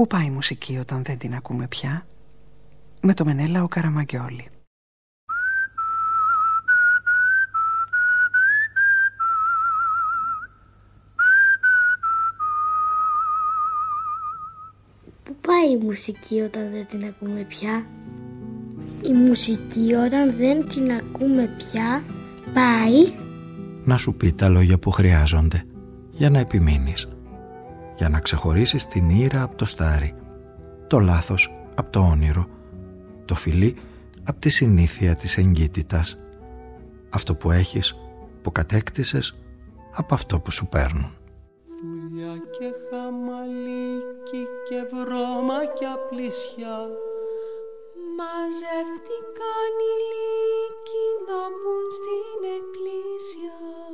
Πού πάει η μουσική όταν δεν την ακούμε πια; Με το Μενέλα ο Καραμαγκιόλη. Πού πάει η μουσική όταν δεν την ακούμε πια; Η μουσική όταν δεν την ακούμε πια Πάει. Να σου πει τα λόγια που χρειάζονται Για να επιμείνεις για να ξεχωρίσεις την ήρα από το στάρι, το λάθος από το όνειρο, το φιλί από τη συνήθεια της εγκύτητας, αυτό που έχεις, που κατέκτησες από αυτό που σου παίρνουν. Δουλειά και χαμαλίκι και βρώμα και απλησιά. Μαζεύτηκαν οι λύκοι να μπουν στην εκκλησιά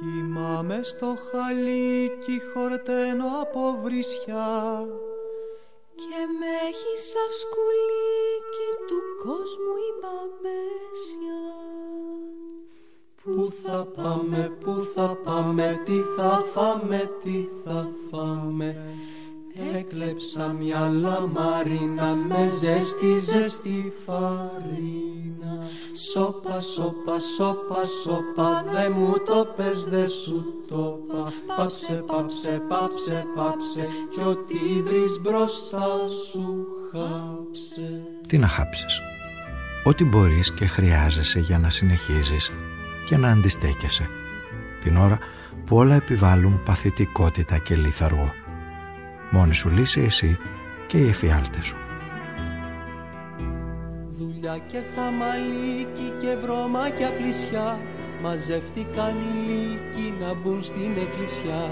Κοιμάμαι στο χαλίκι χορταίνω από βρισιά. Και με έχει σαν σκουλίκι του κόσμου η μπαμπέσια. Πού θα πάμε, πού θα πάμε, τι θα φάμε, τι θα φάμε Έκλεψα μια λαμαρίνα με ζέστη ζέστη φαρίνα. Σόπα, σόπα, σόπα, σόπα, δε μου το πες, δε σου το πα. Πάψε, πάψε, πάψε, πάψε κι ό,τι βρεις μπροστά σου χάψε. Τι να χάψεις; Ό,τι μπορείς και χρειάζεσαι για να συνεχίζεις και να αντιστέκεσαι. Την ώρα που όλα επιβάλλουν παθητικότητα και λίθαργο Μόνη σου λύση εσύ και οι εφιάλτες σου. Δουλειά και χαμαλίκι και βρώμα και απλησιά Μαζεύτηκαν οι λύκοι να μπουν στην εκκλησιά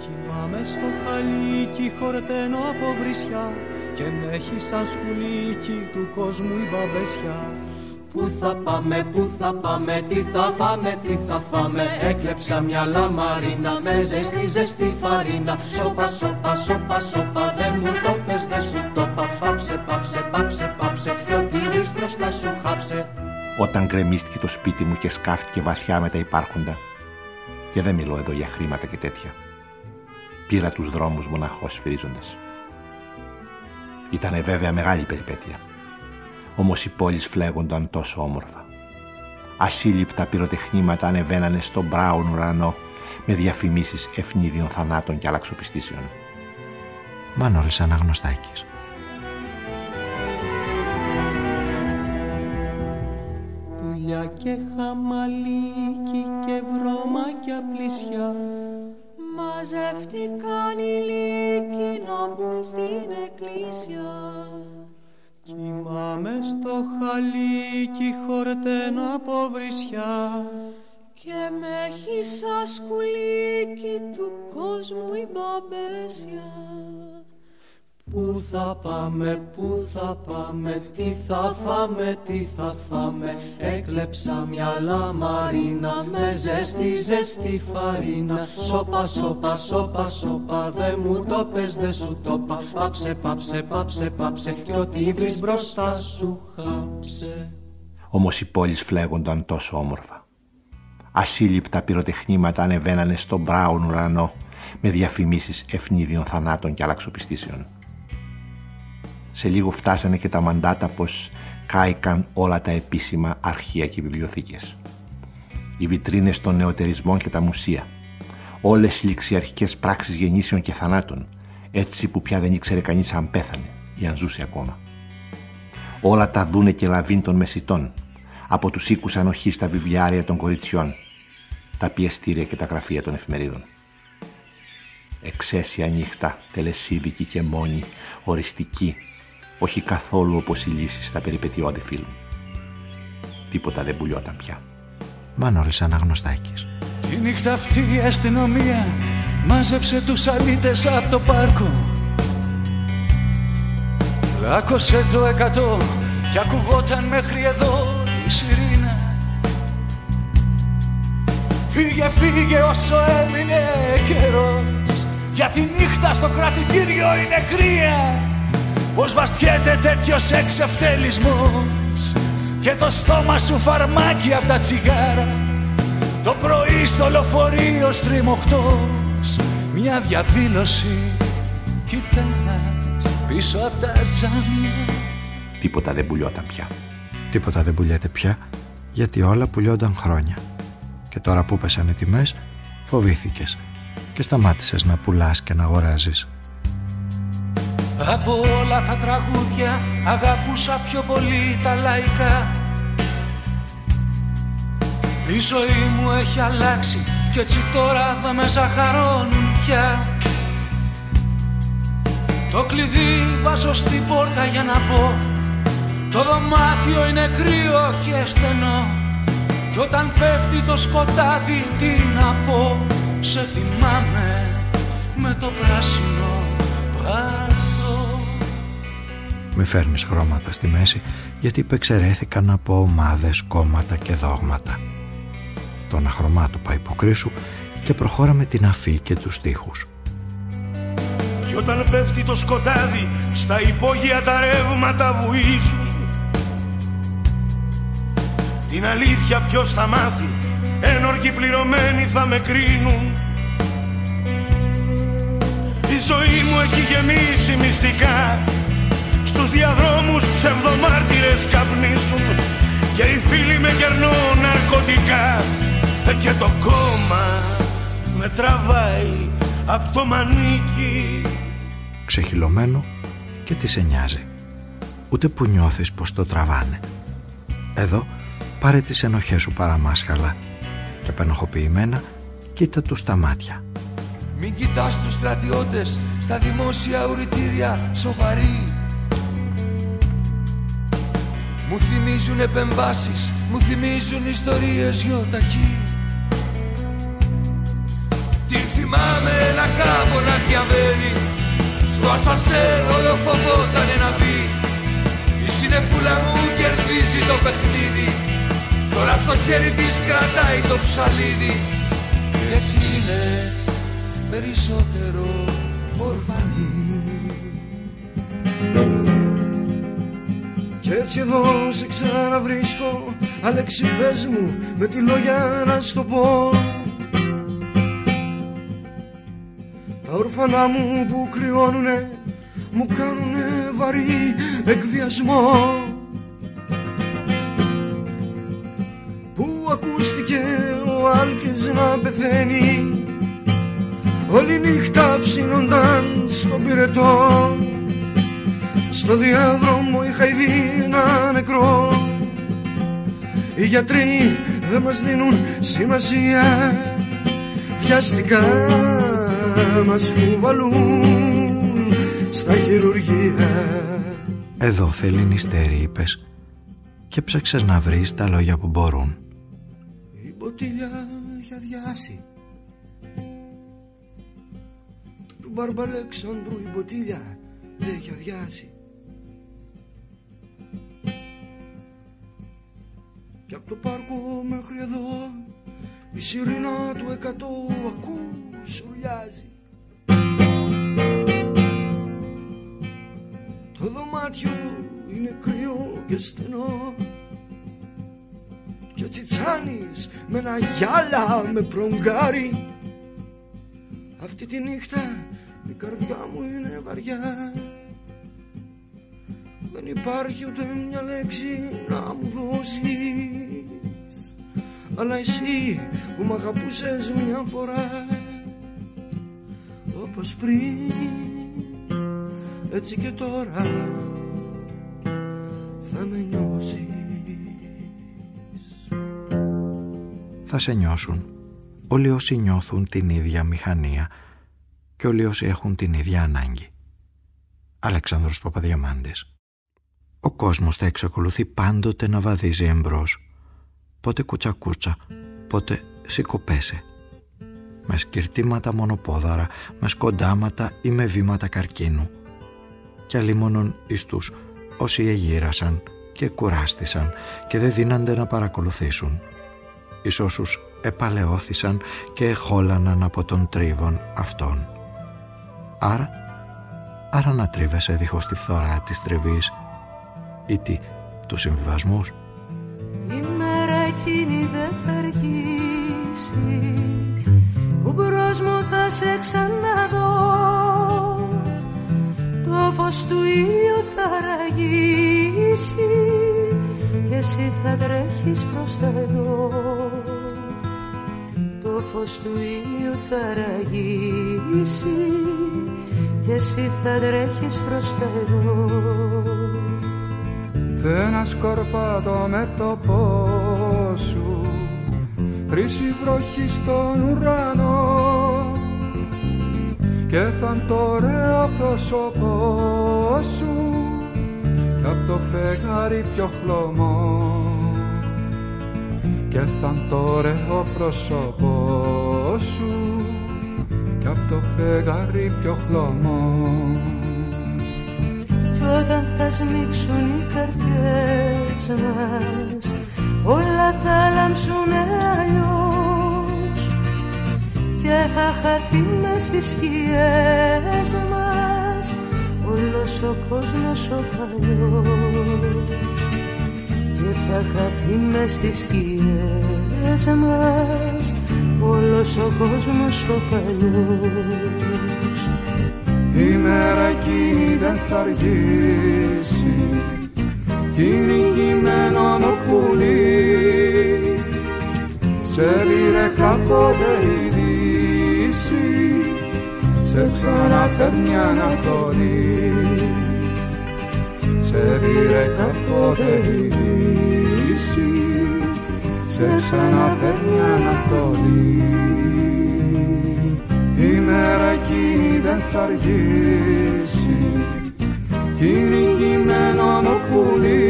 Κοιμάμαι στο χαλίκι, χορταίνω από βρισιά Και με έχει σαν σκουλίκι του κόσμου η μπαμπεσιά Πού θα πάμε, πού θα πάμε, τι θα φάμε, τι θα φάμε. Έκλεψα μια λαμαρίνα με ζεστή ζεστή φαρίνα. Σοπα, σοπα, σοπα, σοπα, δεν μου το πες, δεν σου το πα. Πάψε, πάψε, πάψε, πάψε, και ό,τι βρεις μπροστά σου χάψε. Όταν γκρεμίστηκε το σπίτι μου και σκάφτηκε βαθιά με τα υπάρχοντα. Και δεν μιλώ εδώ για χρήματα και τέτοια. Πήρα τους δρόμους μοναχός σφυρίζοντας Ήτανε βέβαια μεγάλη περιπέτεια όμως οι πόλεις φλέγονταν τόσο όμορφα. Ασύλληπτα πυροτεχνήματα ανεβαίνανε στον μπράουν ουρανό με διαφημίσεις ευνίδιων θανάτων και αλλαξοπιστήσεων. Μάνωλης Αναγνωστάκης Δουλειά και χαμαλίκι και βρώμα και απλησιά Μαζεύτηκαν οι λύκοι να μπουν στην εκκλησιά Κοιμάμαι στο χαλίκι χορταίνω από βρισιά. Και με έχεις σαν σκουλίκι του κόσμου η μπαμπέσια Πού θα πάμε, πού θα πάμε, τι θα φάμε, τι θα φάμε. Έκλεψα μια λαμαρίνα με ζέστη, ζέστη φαρίνα. Σόπα, σόπα, σόπα, σόπα, δε μου το πες, δε σου το πα. Πάψε, πάψε, πάψε, πάψε κι ό,τι βρεις μπροστά σου χάψε. Όμως οι πόλεις φλέγονταν τόσο όμορφα. Ασύλληπτα πυροτεχνήματα ανεβαίνανε στον μπράουν ουρανό με διαφημίσεις ευνίδιων θανάτων και αλλαξοπιστήσεων. Σε λίγο φτάσανε και τα μαντάτα πως κάηκαν όλα τα επίσημα αρχεία και βιβλιοθήκες. Οι βιτρίνες των νεοτερισμών και τα μουσεία. Όλες οι ληξιαρχικές πράξεις γεννήσεων και θανάτων, έτσι που πια δεν ήξερε κανείς αν πέθανε ή αν ζούσε ακόμα. Όλα τα δούνε και λαβήν των μεσητών, από τους οίκους ανοχής στα βιβλιάρια των κοριτσιών, τα πιεστήρια και τα γραφεία των εφημερίδων. Εξαίσια νύχτα, τελεσίδικη και μόνη, οριστική, όχι καθόλου όπως οι λύσεις στα περιπετειώδη φιλμ. Τίποτα δεν πουλιόταν πια. Μάνωλης Αναγνωστάκης. Τη νύχτα αυτή η αστυνομία μάζεψε τους αλήτες από το πάρκο Λάκωσε το εκατό και ακουγόταν μέχρι εδώ η σιρήνα Φύγε, φύγε όσο έμεινε καιρός Για τη νύχτα στο κρατητήριο είναι κρύα Πως βαστιέται τέτοιος εξευτελισμός. Και το στόμα σου φαρμάκι από τα τσιγάρα. Το πρωί στο λεωφορείο στριμωχτός. Μια διαδήλωση Κοιτάς πίσω από τα τζάμια. Τίποτα δεν πουλιόταν πια. Τίποτα δεν πουλιέται πια γιατί όλα πουλιόνταν χρόνια. Και τώρα που πέσαν οι τιμές φοβήθηκες και σταμάτησες να πουλάς και να αγοράζεις Από όλα τα τραγούδια αγαπούσα πιο πολύ τα λαϊκά. Η ζωή μου έχει αλλάξει και έτσι τώρα θα με ζαχαρώνουν πια. Το κλειδί βάζω στην πόρτα για να μπω. Το δωμάτιο είναι κρύο και στενό. Κι όταν πέφτει το σκοτάδι τι να πω. Σε θυμάμαι με το πράσινο παλτό Μη φέρνεις χρώματα στη μέση γιατί υπεξαιρέθηκαν από ομάδες, κόμματα και δόγματα. Το αχρωμάτωπα υποκρίσου και προχώρα με την αφή και τους στίχους. Κι όταν πέφτει το σκοτάδι στα υπόγεια τα ρεύματα βουίζουν Την αλήθεια ποιος θα μάθει ένορκοι πληρωμένοι θα με κρίνουν Η ζωή μου έχει γεμίσει μυστικά Στους διαδρόμους ψευδομάρτυρες καπνίζουν Και οι φίλοι με κερνούν ναρκωτικά Και το κόμμα με τραβάει απ' το μανίκι Ξεχυλωμένο και τις σε νοιάζει. Ούτε που νιώθεις πως το τραβάνε. Εδώ πάρε τις ενοχές σου παραμάσχαλα και απενοχοποιημένα κοίτα τους στα μάτια. Μην κοιτάς τους στρατιώτες στα δημόσια ουρητήρια σοβαροί Μου θυμίζουν επεμβάσεις, μου θυμίζουν ιστορίες γιοταχή Τι θυμάμαι ένα κάπο να διαβαίνει Στο ασανσέρ όλο φοβότανε να μπει Η συνεφούλα μου κερδίζει το παιχνίδι Τώρα στο χέρι της κρατάει το ψαλίδι. Και έτσι είναι περισσότερο ορφανή Κι έτσι εδώ σε ξαναβρίσκω. Αλέξη πες μου με τη λόγια να στο πω. Τα ορφανά μου που κρυώνουνε Μου κάνουνε βαρύ εκβιασμό. Που ακούστηκε ο Άλκης να πεθαίνει. Όλη νύχτα ψήνονταν στον πυρετό Στο διάδρομο είχα ήδη ένα νεκρό. Οι γιατροί δεν μας δίνουν σημασία. Βιαστικά μας κουβαλούν στα χειρουργεία. Εδώ θέλει νηστέρι είπες. Και ψάξες να βρεις τα λόγια που μπορούν. Η μποτήλια έχει αδειάσει. Του Μπαρμπαλέξανδρου η μποτήλια έχει αδειάσει Και από το πάρκο μέχρι εδώ η σιρήνα του εκατό ακούς ουρλιάζει Το δωμάτιο είναι κρύο και στενό Και ο τσιτσάνης με ένα γυάλα με προγκάρι Αυτή τη νύχτα η καρδιά μου είναι βαριά Δεν υπάρχει ούτε μια λέξη να μου δώσεις. Αλλά εσύ που μ' αγαπούσες μια φορά Όπως πριν έτσι και τώρα θα με νιώσεις. Θα σε νιώσουν όλοι όσοι νιώθουν την ίδια μηχανία και όλοι όσοι έχουν την ίδια ανάγκη. Αλεξάνδρος Παπαδιαμάντης Ο κόσμος θα εξακολουθεί πάντοτε να βαδίζει εμπρός. Πότε κουτσακούτσα, πότε σηκωπέσε. Με σκυρτήματα μονοπόδαρα, με σκοντάματα ή με βήματα καρκίνου. Κι αλλήμωνον εις τους όσοι εγύρασαν και κουράστησαν και δεν δίνανται να παρακολουθήσουν. Εις όσους επαλαιώθησαν και εχόλαναν από τον τρίβον αυτόν. Άρα, άρα να τρίβεσαι δίχως τη φθορά της τριβής ή τι, του συμβιβασμούς. Η μέρα εκείνη δεν θα αργήσει που μπρος μου θα σε ξαναδώ το φως του ήλιου θα ραγίσει και εσύ θα τρέχεις προς τα εδώ το φως του ήλιου θα ραγίσει και εσύ θα τρέχεις προς τα εδώ ένα σκορπάτο με το πόσο σου. Χρύση βροχή στον ουρανό. Και θα το ωραίο πρόσωπό σου. Κι απ' το φεγγάρι πιο χλωμό. Και θα το ωραίο πρόσωπό σου. Κι απ' το φεγγάρι πιο χλωμό. κι όταν θα σμίξουν οι καρδιές μας όλα θα λάμψουνε αλλιώς. Και θα χαθεί μες στις σκιές μας όλος ο κόσμος ο παλιός. Και θα χαθεί μες στις σκιές μας όλος ο κόσμος ο παλιός η μέρα εκείνη δεν θα αργήσει. Κυνηγημένο μου πουλί σε πήρε κάποτε η Δύση. Σε ξαναφέρνει Ανατολή σε πήρε κάποτε η Δύση. Σε ξαναφέρνει Ανατολή η μέρα εκείνη δεν θα αργήσει. Κυνηγημένο μου πουλί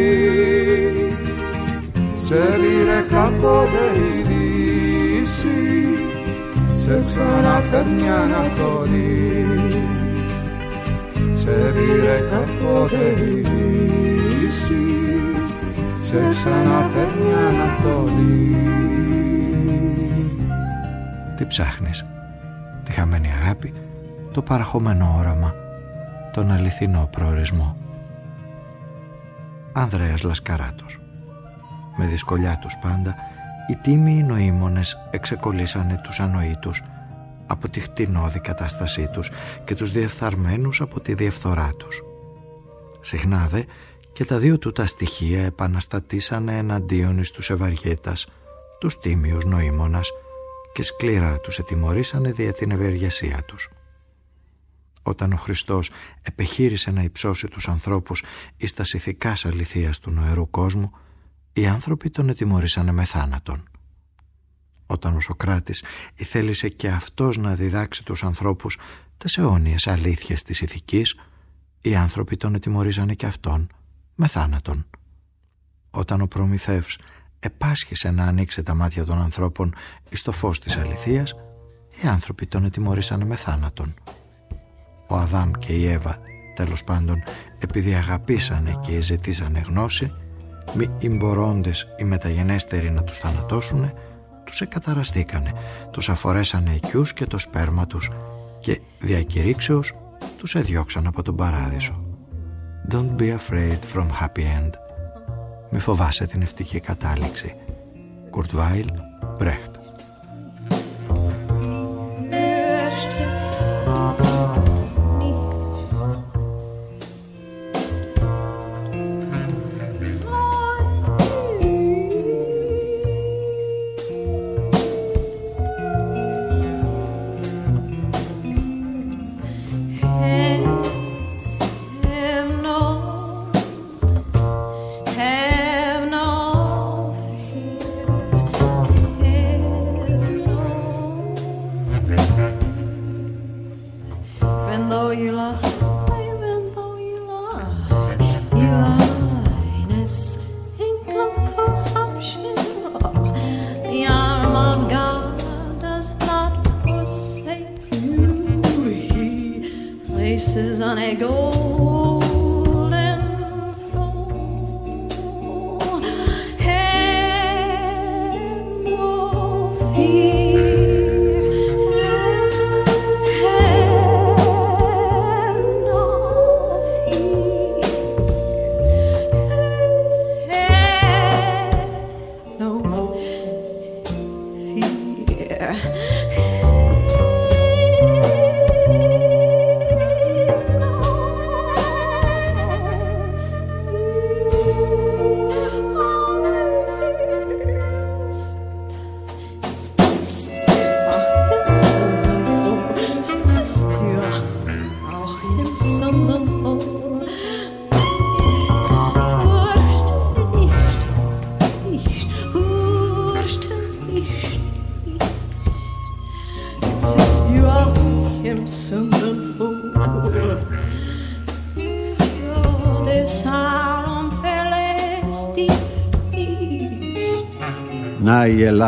σε πήρε κάποτε η Δύση. Σε ξαναφέρνει Ανατολή σε πήρε κάποτε η Δύση. Σε ξαναφέρνει Ανατολή Τι ψάχνεις; τη χαμένη αγάπη το παραχωμένο όραμα τον αληθινό προορισμό Ανδρέας Λασκαράτος με δυσκολιά τους πάντα οι τίμιοι νοήμονες εξεκολλήσανε τους ανοήτους από τη χτινώδη κατάστασή τους και τους διεφθαρμένους από τη διαφθορά τους. Συχνά δε και τα δύο του τα στοιχεία επαναστατήσανε εναντίον εις τους Ευαργέτας, τους τίμιους νοήμονας και σκληρά τους ετιμωρήσανε δια την ευεργεσία τους. Όταν ο Χριστός επεχείρησε να υψώσει τους ανθρώπους εις τα ηθικάς αληθείας του νοερού κόσμου, οι άνθρωποι τον ετιμωρήσανε με θάνατον. Όταν ο Σοκράτης ήθελησε και αυτός να διδάξει τους ανθρώπους τις αιώνιες αλήθειες της ηθικής, οι άνθρωποι τον ετιμωρίζανε και αυτόν με θάνατον. Όταν ο Προμηθεύς επάσχησε να ανοίξει τα μάτια των ανθρώπων εις το φως της αληθείας, οι άνθρωποι τον ετιμωρήσανε με θάνατον. Ο Αδάμ και η Εύα, τέλος πάντων, επειδή αγαπήσανε και ζητήσανε γνώση, μη ημπορώντες οι μεταγενέστεροι να τους θανατώσουνε, τους εκαταραστήκανε, τους αφορέσανε οικιούς και το σπέρμα τους και διακηρύξεως τους εδιώξαν από τον παράδεισο. Don't be afraid from happy end. Μη φοβάσαι την ευτυχή κατάληξη. Κουρτβάιλ Μπρέχτ there.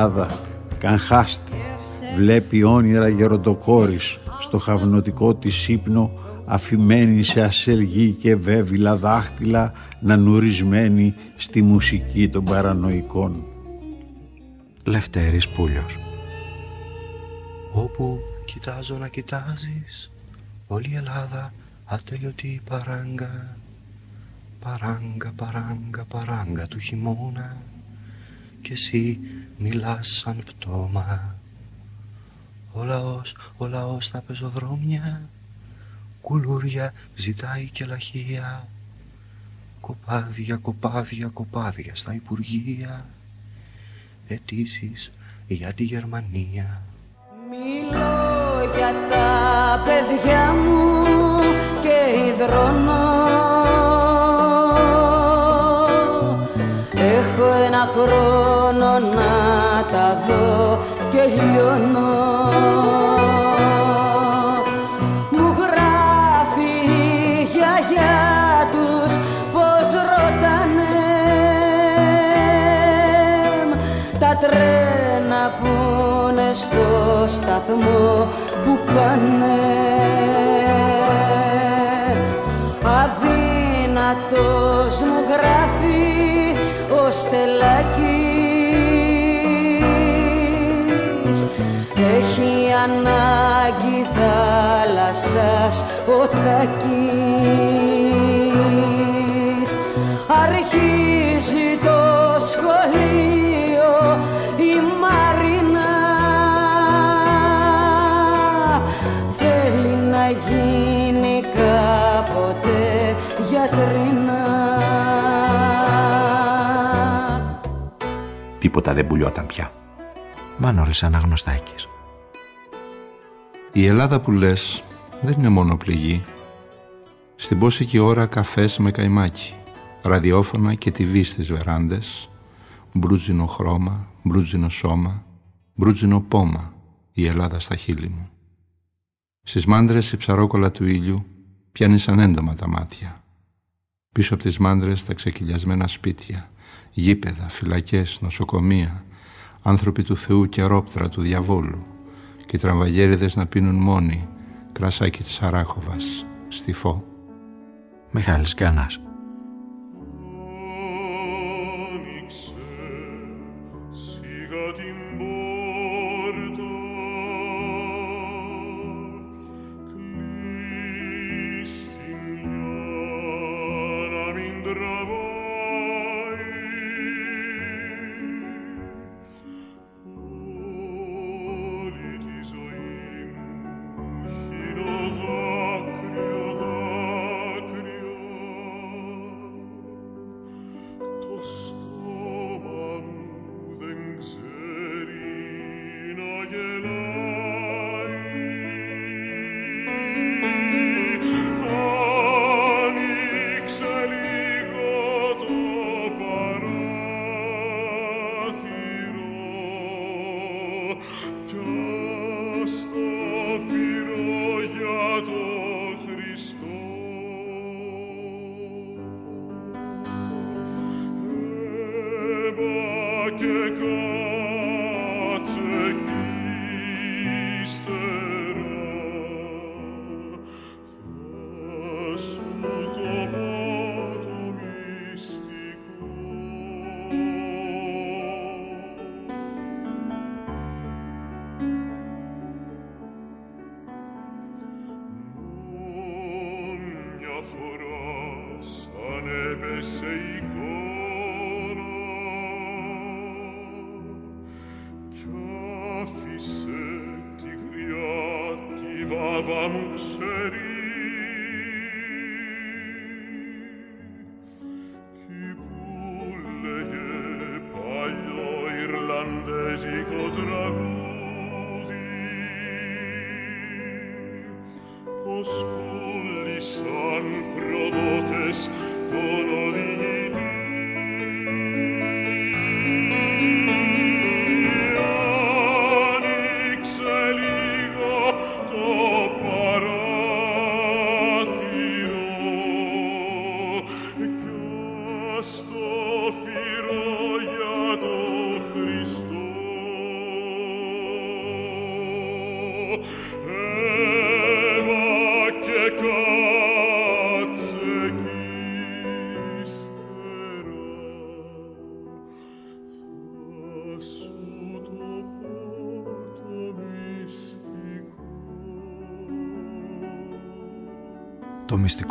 Να η Ελλάδα, καχάστη, βλέπει όνειρα γεροντοκόρης στο χαυνοτικό της ύπνο αφημένη σε ασελγή και βέβυλα δάχτυλα να νουρισμένη στη μουσική των παρανοϊκών. Λευτέρης Πούλιος. Όπου κοιτάζω να κοιτάζεις όλη η Ελλάδα ατέλειωτη παράγκα. Παράγκα, παράγκα, παράγκα του χειμώνα. Και εσύ μιλάς σαν πτώμα. Ο λαός, ο λαός στα πεζοδρόμια. Κουλούρια ζητάει και λαχεία. Κοπάδια, κοπάδια, κοπάδια στα Υπουργεία. Αιτήσεις για τη Γερμανία. Μιλώ για τα παιδιά μου και υδρώνω. Έχω ένα χρόνο να τα δω και λιώνω. Μου γράφει η γιαγιά τους πως ρωτάνε. Τα τρένα που είναι στο σταθμό που πάνε. Αδύνατος μου γράφει ο Στελάκης ανάγκη θάλασσας ο Τάκης αρχίζει το σχολείο η Μαρίνα. Θέλει να γίνει κάποτε γιατρίνα. Τίποτα δεν πουλιόταν πια. Μανώλης Αναγνωστάκης Η Ελλάδα που λες δεν είναι μόνο πληγή. Στην πόσικη ώρα καφές με καϊμάκι, ραδιόφωνα και TV στις βεράντες, μπρούτζινο χρώμα, μπρούτζινο σώμα, μπρούτζινο πόμα, η Ελλάδα στα χείλη μου. Στις μάντρες η ψαρόκολα του ήλιου πιάνει σαν έντομα τα μάτια. Πίσω από τις μάντρες τα ξεκυλιασμένα σπίτια, γήπεδα, φυλακές, νοσοκομεία, άνθρωποι του Θεού και ρόπτρα του διαβόλου και οι τραμβαγέριδες να πίνουν μόνοι. Κρασάκι της Αράχοβας, στιφό. Μιχάλης Γκάνας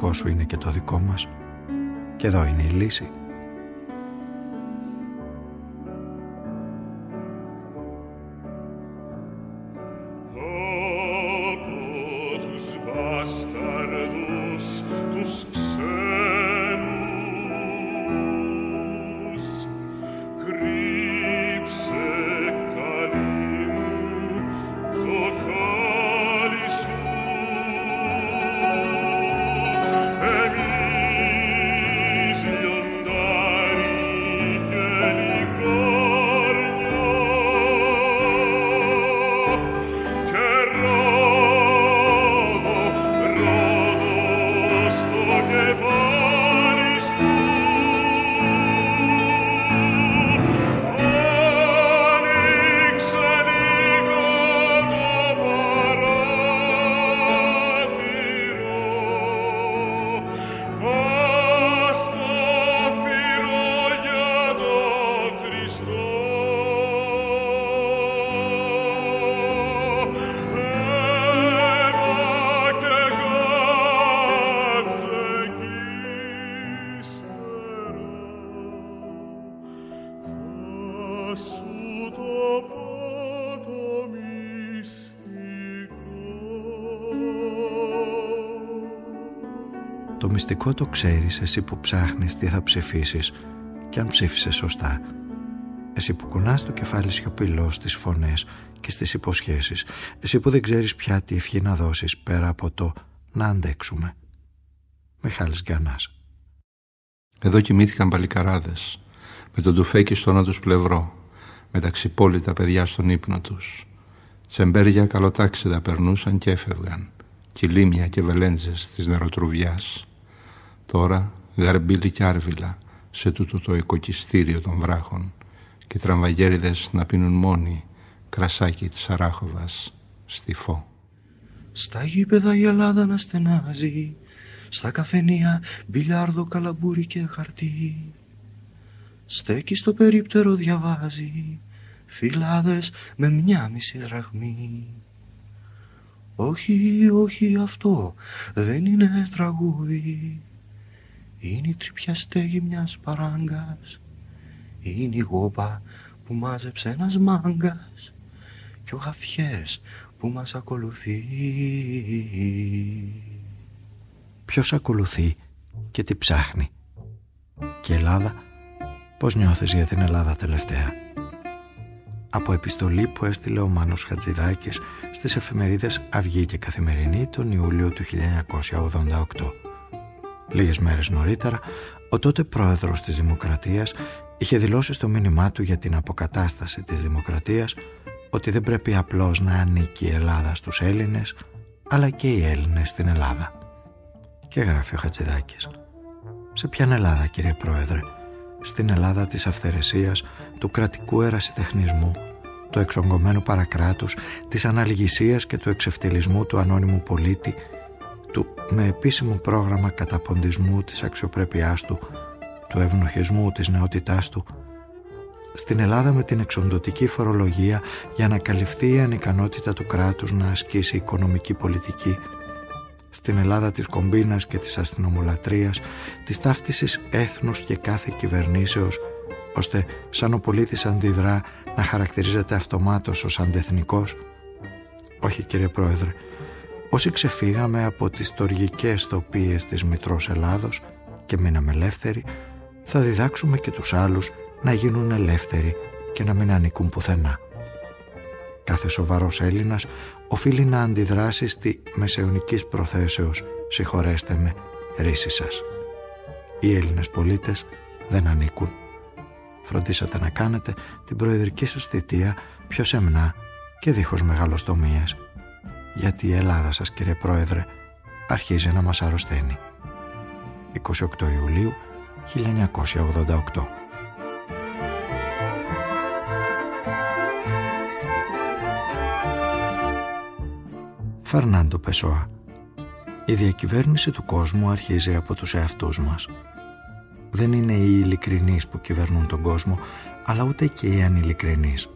Το μυστικό σου είναι και το δικό μας και εδώ είναι η λύση. Μυστικό το ξέρεις εσύ που ψάχνεις τι θα ψηφίσεις και αν ψήφισες σωστά. Εσύ που κουνάς το κεφάλι σιωπηλό στις φωνές και στις υποσχέσεις. Εσύ που δεν ξέρεις πια τι ευχή να δώσεις πέρα από το να αντέξουμε. Μιχάλης Γκανάς. Εδώ κοιμήθηκαν παλικαράδες με τον τουφέκι στο να τους πλευρό με τα ξυπόλυτα παιδιά στον ύπνο τους. Τσεμπέρια καλοτάξιδα περνούσαν και έφευγαν κυλίμια και βελέντζες της νεροτρουβιάς Τώρα γαρμπίλη και άρβιλα σε τούτο το οικοκυστήριο των βράχων και τραμβαγέριδες να πίνουν μόνοι κρασάκι της Αράχοβας στη φω. Στα γήπεδα η Ελλάδα να στενάζει στα καφενεία μπιλιάρδο, καλαμπούρι και χαρτί Στέκει στο περίπτερο διαβάζει. Φυλάδες με μια μισή δραχμή. Όχι, όχι αυτό δεν είναι τραγούδι. Είναι η τρυπιά στέγη μιας παράγκας. Είναι η γόπα που μάζεψε ένας μάγκας. Και ο γαφιές που μας ακολουθεί. Ποιος ακολουθεί και τι ψάχνει. Και Ελλάδα Πώς νιώθεις για την Ελλάδα τελευταία; Από επιστολή που έστειλε ο Μάνος Χατζηδάκης στις εφημερίδες Αυγή και Καθημερινή τον Ιούλιο του 1988. Λίγες μέρες νωρίτερα, ο τότε πρόεδρος της Δημοκρατίας είχε δηλώσει στο μήνυμά του για την αποκατάσταση της Δημοκρατίας ότι δεν πρέπει απλώς να ανήκει η Ελλάδα στους Έλληνες, αλλά και οι Έλληνες στην Ελλάδα. Και γράφει ο Χατζηδάκης. Σε ποιαν Ελλάδα κύριε Πρόεδρε, στην Ελλάδα της αυθαιρεσίας, του κρατικού ερασιτεχνισμού, του εξογκωμένου παρακράτους, της αναλγησίας και του εξευτελισμού του ανώνυμου πολίτη του με επίσημο πρόγραμμα καταποντισμού της αξιοπρέπειάς του, του ευνοχισμού της νεότητάς του, στην Ελλάδα με την εξοντοτική φορολογία για να καλυφθεί η ανικανότητα του κράτους να ασκήσει οικονομική πολιτική, στην Ελλάδα της κομπίνας και της αστυνομολατρίας, της ταύτισης έθνους και κάθε κυβερνήσεως, ώστε σαν ο πολίτης αντιδρά να χαρακτηρίζεται αυτομάτως ως αντεθνικός. Όχι κύριε Πρόεδρε, Όσοι ξεφύγαμε από τις τοργικές τοπίες της Μητρός Ελλάδος και μείναμε ελεύθεροι, θα διδάξουμε και τους άλλους να γίνουν ελεύθεροι και να μην ανήκουν πουθενά. Κάθε σοβαρός Έλληνας οφείλει να αντιδράσει στη μεσαιωνικής προθέσεως «Συγχωρέστε με, ρίση σας». Οι Έλληνες πολίτες δεν ανήκουν. Φροντίσατε να κάνετε την προεδρική σας θητεία πιο σεμνά και δίχως μεγαλοστομίες γιατί η Ελλάδα σας κύριε Πρόεδρε αρχίζει να μας αρρωσταίνει. 28 Ιουλίου 1988 Φαρνάντο Πεσόα Η διακυβέρνηση του κόσμου αρχίζει από τους εαυτούς μας. Δεν είναι οι ειλικρινείς που κυβερνούν τον κόσμο, αλλά ούτε και οι ανηλικρινείς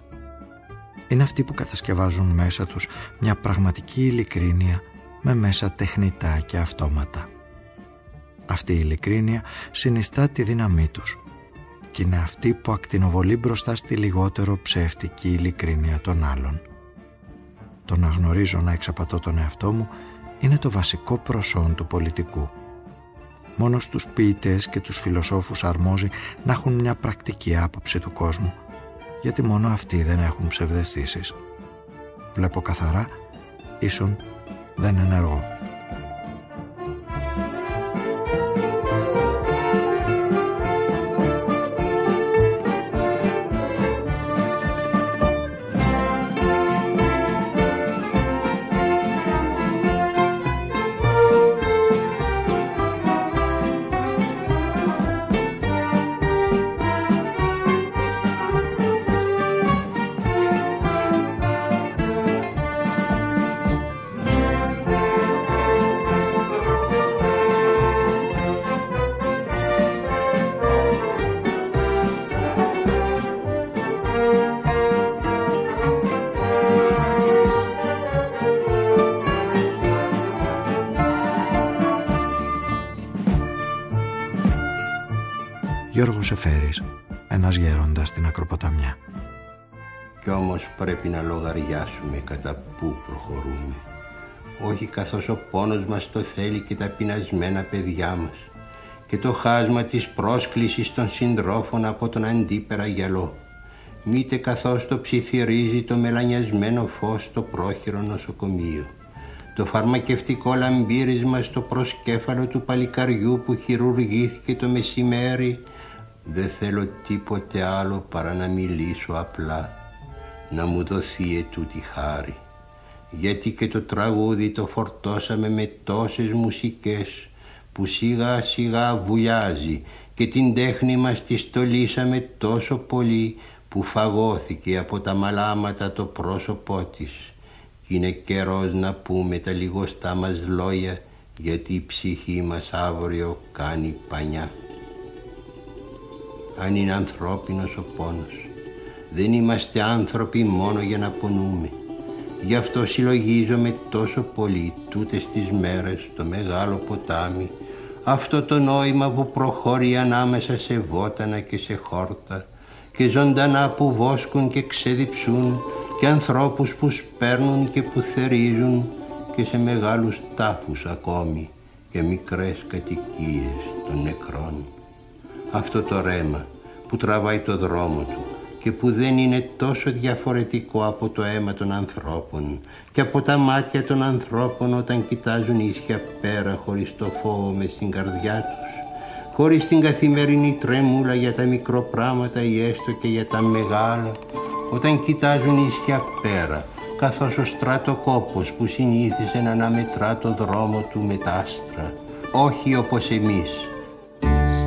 είναι αυτοί που κατασκευάζουν μέσα τους μια πραγματική ειλικρίνεια με μέσα τεχνητά και αυτόματα. Αυτή η ειλικρίνεια συνιστά τη δύναμή τους και είναι αυτή που ακτινοβολεί μπροστά στη λιγότερο ψεύτικη ειλικρίνεια των άλλων. Το να γνωρίζω να εξαπατώ τον εαυτό μου είναι το βασικό προσόν του πολιτικού. Μόνος στους ποιητές και τους φιλοσόφους αρμόζει να έχουν μια πρακτική άποψη του κόσμου, γιατί μόνο αυτοί δεν έχουν ψευδεστήσεις. Βλέπω καθαρά, ίσον δεν ενεργώ. Γιώργος Εφέρης, ένας γέροντας στην Ακροποταμιά. Κι όμως πρέπει να λογαριάσουμε κατά πού προχωρούμε. Όχι καθώς ο πόνος μας το θέλει και τα πεινασμένα παιδιά μας και το χάσμα της πρόσκλησης των συντρόφων από τον αντίπερα γυαλό. Μήτε καθώς το ψιθυρίζει το μελανιασμένο φως στο πρόχειρο νοσοκομείο. Το φαρμακευτικό λαμπύρισμα στο προσκέφαλο του παλικαριού που χειρουργήθηκε το μεσημέρι δεν θέλω τίποτε άλλο παρά να μιλήσω απλά, να μου δοθεί ετούτη χάρη. Γιατί και το τραγούδι το φορτώσαμε με τόσες μουσικές που σιγά σιγά βουλιάζει και την τέχνη μας τη στολίσαμε τόσο πολύ που φαγώθηκε από τα μαλάματα το πρόσωπό της. Κι είναι καιρός να πούμε τα λιγοστά μας λόγια γιατί η ψυχή μας αύριο κάνει πανιά αν είναι ανθρώπινος ο πόνος. Δεν είμαστε άνθρωποι μόνο για να πονούμε. Γι' αυτό συλλογίζομαι τόσο πολύ τούτες τις μέρες το μεγάλο ποτάμι αυτό το νόημα που προχωρεί ανάμεσα σε βότανα και σε χόρτα και ζωντανά που βόσκουν και ξεδιψούν και ανθρώπους που σπέρνουν και που θερίζουν και σε μεγάλους τάφους ακόμη και μικρές κατοικίες των νεκρών αυτό το ρέμα που τραβάει το δρόμο του και που δεν είναι τόσο διαφορετικό από το αίμα των ανθρώπων και από τα μάτια των ανθρώπων όταν κοιτάζουν ίσια πέρα χωρίς το φόβο μες στην καρδιά τους. Χωρίς την καθημερινή τρέμουλα για τα μικροπράματα ή έστω και για τα μεγάλα όταν κοιτάζουν ίσια πέρα καθώς ο στρατοκόπος που συνήθιζε να αναμετρά το δρόμο του με τα άστρα. Όχι όπως εμείς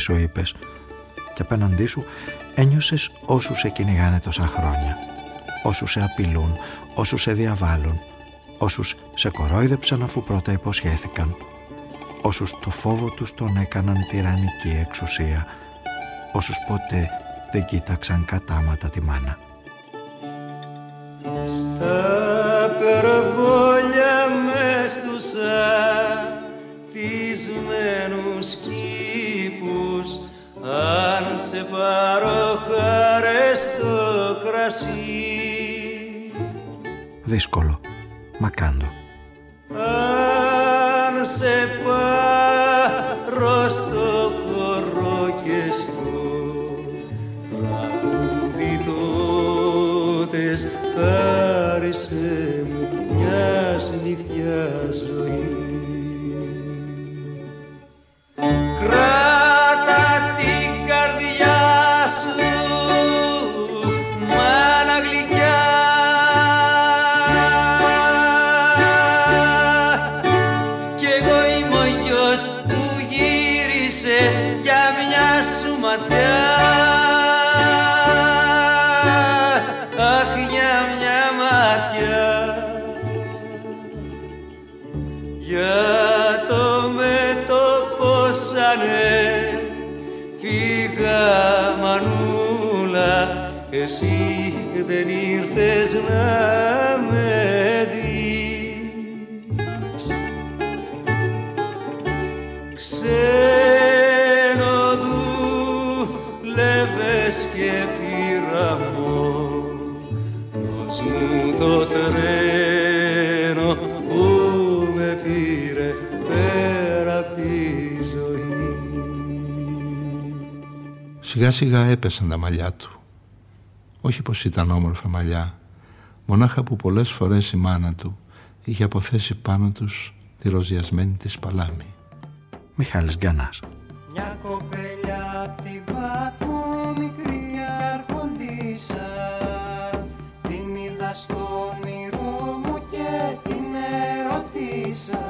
αντιμετωπίσω, είπες. Και απέναντί σου ένιωσες όσους σε κυνηγάνε τόσα χρόνια. Όσους σε απειλούν, όσους σε διαβάλλουν, όσους σε κορόιδεψαν αφού πρώτα υποσχέθηκαν, όσους το φόβο τους τον έκαναν τυραννική εξουσία, όσους ποτέ δεν κοίταξαν κατάματα τη μάνα. Δύσκολο, εσύ δεν ήρθες να με δεις. Ξένο δούλευες και πειραμό Δώσ' μου το τρένο που με πήρε πέρα απ' τη ζωή. Σιγά σιγά έπεσαν τα μαλλιά του όχι πως ήταν όμορφα μαλλιά, μονάχα που πολλές φορές η μάνα του είχε αποθέσει πάνω τους τη ροζιασμένη της παλάμη. Μιχάλης Γκανάς. Μια κοπελιά απ' την Πάτμο μικρή μια αρχοντίσα. Την είδα στο όνειρό μου και την ερωτήσα.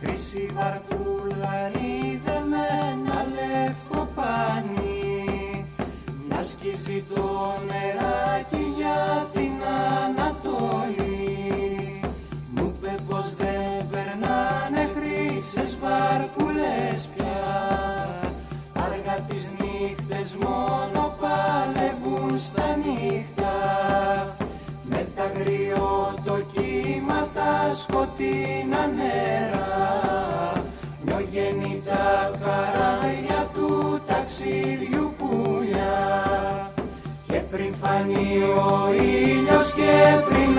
Χρυσή βαρκούλα με λευκό πάνι σκίζει το νεράκι για την Ανατολή. Μου είπε πως δεν περνάνε χρύσες βάρκουλες πια. Αργά τις νύχτες μόνο παλεύουν στα νύχτα. Με τα τα σκοτεινά νερά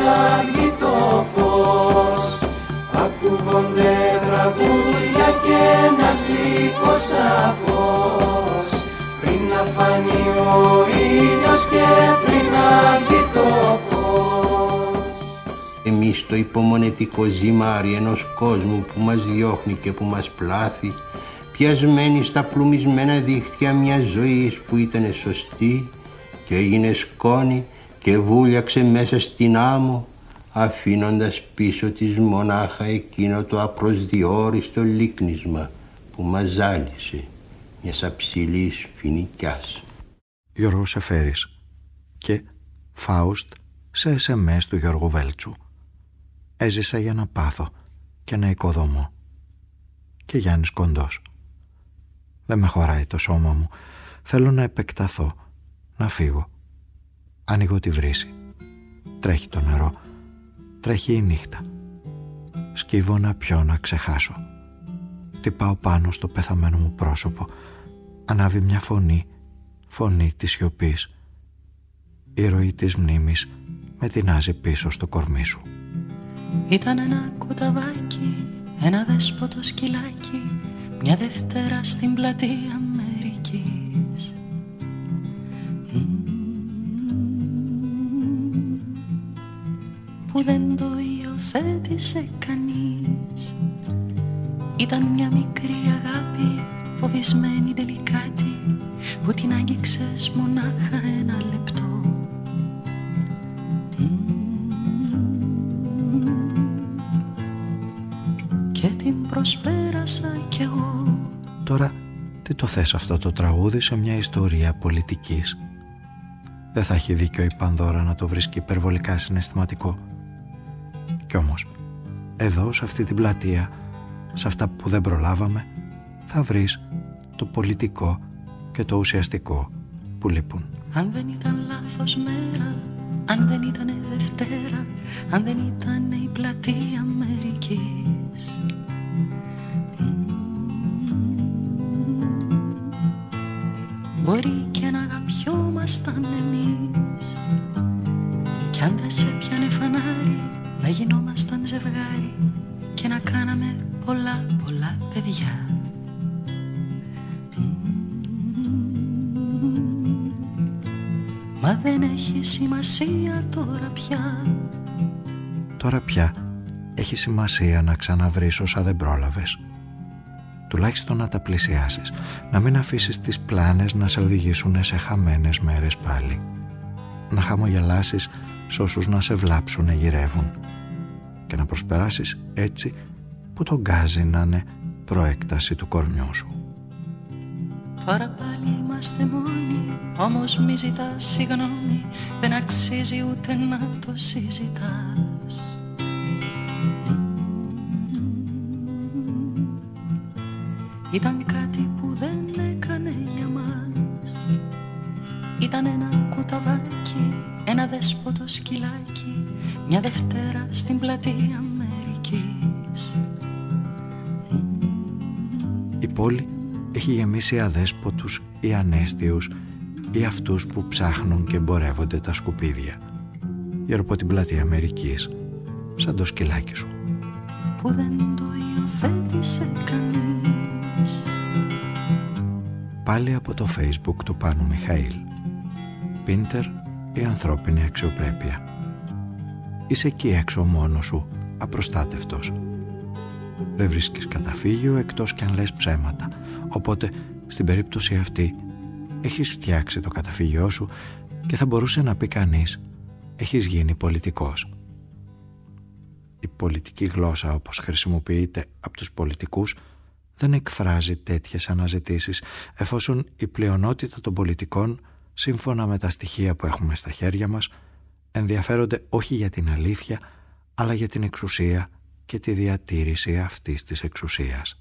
πριν βγει το φως ακούγονται τραγούδια και ένας γλυκός αφός πριν να φανεί ο ήλιος και πριν βγει το φως. Εμείς το υπομονετικό ζυμάρι ενός κόσμου που μας διώχνει και που μας πλάθει πιασμένοι στα πλουμισμένα δίχτυα μιας ζωής που ήταν σωστή και έγινε σκόνη και βούλιαξε μέσα στην άμμο αφήνοντας πίσω της μονάχα εκείνο το απροσδιόριστο λίκνισμα που μας ζάλισε μιας αψηλής φοινικιάς. Γιώργος Εφέρης και Φάουστ σε SMS του Γιώργου Βέλτσου. Έζησα για να πάθω και να οικοδομώ. Και Γιάννης Κοντός. Δεν με χωράει το σώμα μου. Θέλω να επεκταθώ να φύγω. Ανοίγω τη βρύση. Τρέχει το νερό. Τρέχει η νύχτα. Σκύβω να πιω να ξεχάσω. Τι πάω πάνω στο πεθαμένο μου πρόσωπο. Ανάβει μια φωνή. Φωνή της σιωπής. Η ροή της μνήμης με τεινάζει πίσω στο κορμί σου. Ήταν ένα κουταβάκι, ένα δέσποτο σκυλάκι, μια Δευτέρα στην πλατεία που δεν το υιοθέτησε κανείς. Ήταν μια μικρή αγάπη φοβισμένη τελικάτη που την άγγιξες μονάχα ένα λεπτό. Και την προσπέρασα κι εγώ. Τώρα τι το θες αυτό το τραγούδι σε μια ιστορία πολιτικής; Δεν θα έχει δίκιο η Πανδώρα να το βρίσκει υπερβολικά συναισθηματικό κι όμως, εδώ σε αυτή την πλατεία, σε αυτά που δεν προλάβαμε, θα βρεις το πολιτικό και το ουσιαστικό που λείπουν. Αν δεν ήταν λάθος μέρα, αν δεν ήταν Δευτέρα, αν δεν ήταν η πλατεία Αμερικής. Μπορεί και να αγαπιόμασταν εμείς Κι αν δεν σε πιάνε φανάρι Να γινόμασταν ζευγάρι Και να κάναμε πολλά πολλά παιδιά. Μα δεν έχει σημασία τώρα πια. Τώρα πια έχει σημασία να ξαναβρεις όσα δεν πρόλαβες. Τουλάχιστον να τα πλησιάσεις, να μην αφήσεις τις πλάνες να σε οδηγήσουν σε χαμένες μέρες πάλι. Να χαμογελάσεις σ' όσους να σε βλάψουν γυρεύουν και να προσπεράσεις έτσι που το γκάζι να είναι προέκταση του κορμιού σου. Τώρα πάλι είμαστε μόνοι, όμως μη ζητάς συγγνώμη, δεν αξίζει ούτε να το συζητάς. Ήταν κάτι που δεν έκανε για μας Ήταν ένα κουταβάκι, ένα δέσποτο σκυλάκι Μια Δευτέρα στην πλατεία Αμερικής. Η πόλη έχει γεμίσει αδέσποτους ή ανέστιους ή αυτούς που ψάχνουν και εμπορεύονται τα σκουπίδια. Γύρω από την πλατεία Αμερικής σαν το σκυλάκι σου. Που δεν το υιοθέτησε κανείς. Πάλι από το facebook του Πάνου Μιχαήλ. Πίντερ η ανθρώπινη αξιοπρέπεια. Είσαι εκεί έξω μόνος σου, απροστάτευτος. Δεν βρίσκεις καταφύγιο εκτός κι αν λες ψέματα. Οπότε στην περίπτωση αυτή έχεις φτιάξει το καταφύγιό σου και θα μπορούσε να πει κανείς έχεις γίνει πολιτικός. Η πολιτική γλώσσα όπως χρησιμοποιείται από τους πολιτικούς δεν εκφράζει τέτοιες αναζητήσεις εφόσον η πλειονότητα των πολιτικών σύμφωνα με τα στοιχεία που έχουμε στα χέρια μας ενδιαφέρονται όχι για την αλήθεια αλλά για την εξουσία και τη διατήρηση αυτής της εξουσίας.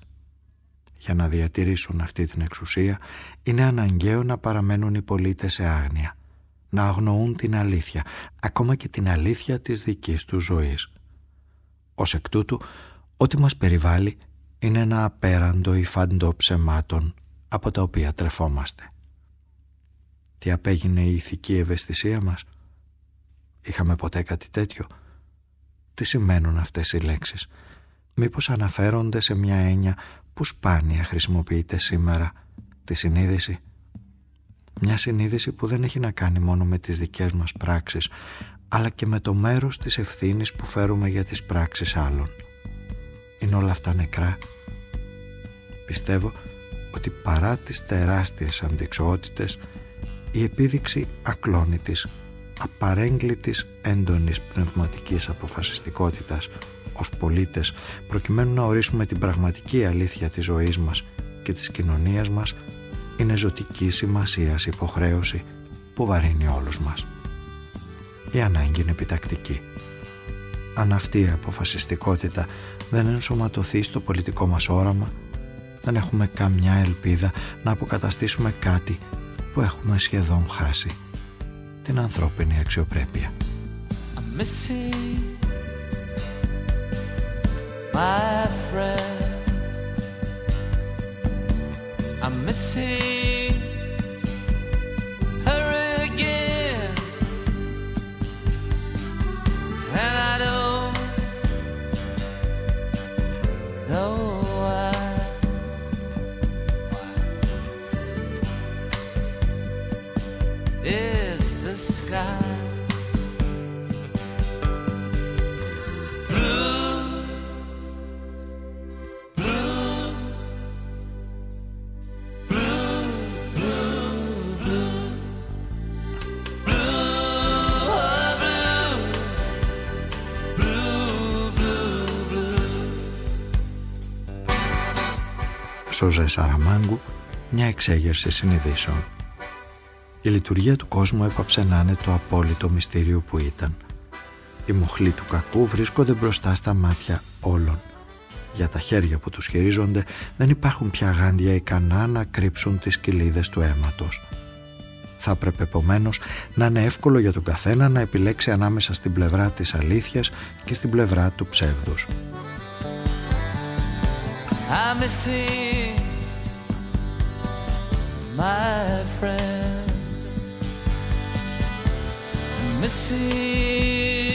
Για να διατηρήσουν αυτή την εξουσία είναι αναγκαίο να παραμένουν οι πολίτες σε άγνοια, να αγνοούν την αλήθεια, ακόμα και την αλήθεια της δικής τους ζωής. Ως εκ τούτου, ό,τι μας περιβάλλει είναι ένα απέραντο υφαντό ψεμάτων από τα οποία τρεφόμαστε. Τι απέγινε η ηθική ευαισθησία μας; Είχαμε ποτέ κάτι τέτοιο; Τι σημαίνουν αυτές οι λέξεις; Μήπως αναφέρονται σε μια έννοια που σπάνια χρησιμοποιείται σήμερα, τη συνείδηση; Μια συνείδηση που δεν έχει να κάνει μόνο με τις δικές μας πράξεις, αλλά και με το μέρος της ευθύνης που φέρουμε για τις πράξεις άλλων είναι όλα αυτά νεκρά; Πιστεύω ότι παρά τις τεράστιες αντικσοότητες η επίδειξη ακλόνητης, απαρέγκλητης έντονης πνευματικής αποφασιστικότητας ως πολίτες προκειμένου να ορίσουμε την πραγματική αλήθεια της ζωής μας και της κοινωνίας μας είναι ζωτική σημασία υποχρέωση που βαρύνει όλους μας. Η ανάγκη είναι επιτακτική. Αν αυτή η αποφασιστικότητα δεν ενσωματωθεί στο πολιτικό μας όραμα, δεν έχουμε καμιά ελπίδα να αποκαταστήσουμε κάτι που έχουμε σχεδόν χάσει. Την ανθρώπινη αξιοπρέπεια. Σοζέ Σαραμάγκου μια εξέγερση συνειδήσεων. Η λειτουργία του κόσμου έπαψε να είναι το απόλυτο μυστήριο που ήταν. Οι μοχλοί του κακού βρίσκονται μπροστά στα μάτια όλων. Για τα χέρια που τους χειρίζονται δεν υπάρχουν πια γάντια ικανά να κρύψουν τις κοιλίδες του αίματος. Θα έπρεπε επομένως να είναι εύκολο για τον καθένα να επιλέξει ανάμεσα στην πλευρά της αλήθειας και στην πλευρά του ψεύδους. My friend. Missing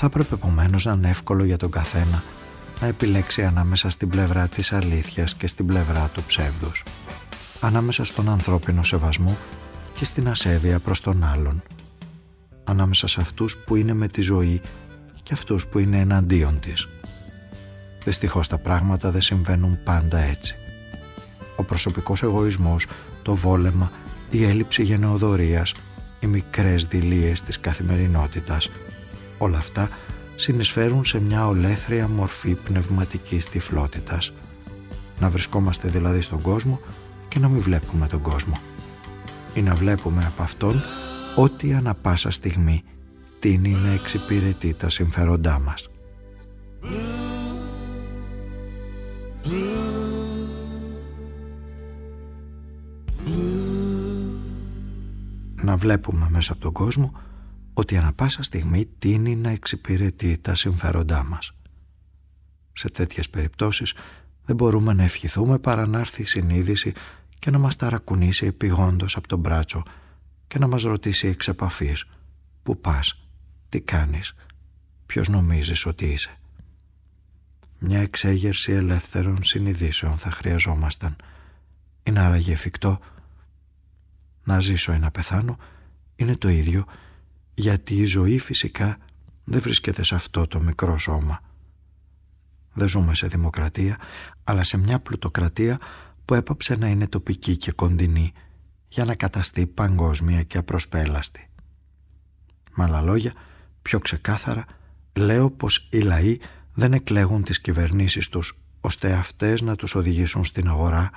Θα έπρεπε επομένως να είναι εύκολο για τον καθένα να επιλέξει ανάμεσα στην πλευρά της αλήθειας και στην πλευρά του ψεύδους. Ανάμεσα στον ανθρώπινο σεβασμό και στην ασέβεια προς τον άλλον. Ανάμεσα σε αυτούς που είναι με τη ζωή και αυτούς που είναι εναντίον της. Δυστυχώς τα πράγματα δεν συμβαίνουν πάντα έτσι. Ο προσωπικός εγωισμός, το βόλεμα, η έλλειψη γενεοδορίας, οι μικρές δηλίες της καθημερινότητας – Όλα αυτά συνεισφέρουν σε μια ολέθρια μορφή πνευματικής τυφλότητας. Να βρισκόμαστε δηλαδή στον κόσμο και να μην βλέπουμε τον κόσμο. Ή να βλέπουμε από αυτόν ότι ανα πάσα στιγμή τίνει να εξυπηρετεί τα συμφέροντά μας. Να βλέπουμε μέσα από τον κόσμο ότι ανα πάσα στιγμή τίνει να εξυπηρετεί τα συμφέροντά μας. Σε τέτοιες περιπτώσεις δεν μπορούμε να ευχηθούμε παρά να έρθει η συνείδηση και να μας ταρακουνήσει επιγόντως από τον μπράτσο και να μας ρωτήσει εξ επαφής «Πού πας, τι κάνεις, ποιος νομίζεις ότι είσαι». Μια εξέγερση ελεύθερων συνειδήσεων θα χρειαζόμασταν. Είναι άραγε εφικτό. Να ζήσω ή να πεθάνω είναι το ίδιο γιατί η ζωή φυσικά δεν βρίσκεται σε αυτό το μικρό σώμα. Δεν ζούμε σε δημοκρατία, αλλά σε μια πλουτοκρατία που έπαψε να είναι τοπική και κοντινή για να καταστεί παγκόσμια και απροσπέλαστη. Με άλλα λόγια, πιο ξεκάθαρα, λέω πως οι λαοί δεν εκλέγουν τις κυβερνήσεις τους ώστε αυτές να τους οδηγήσουν στην αγορά,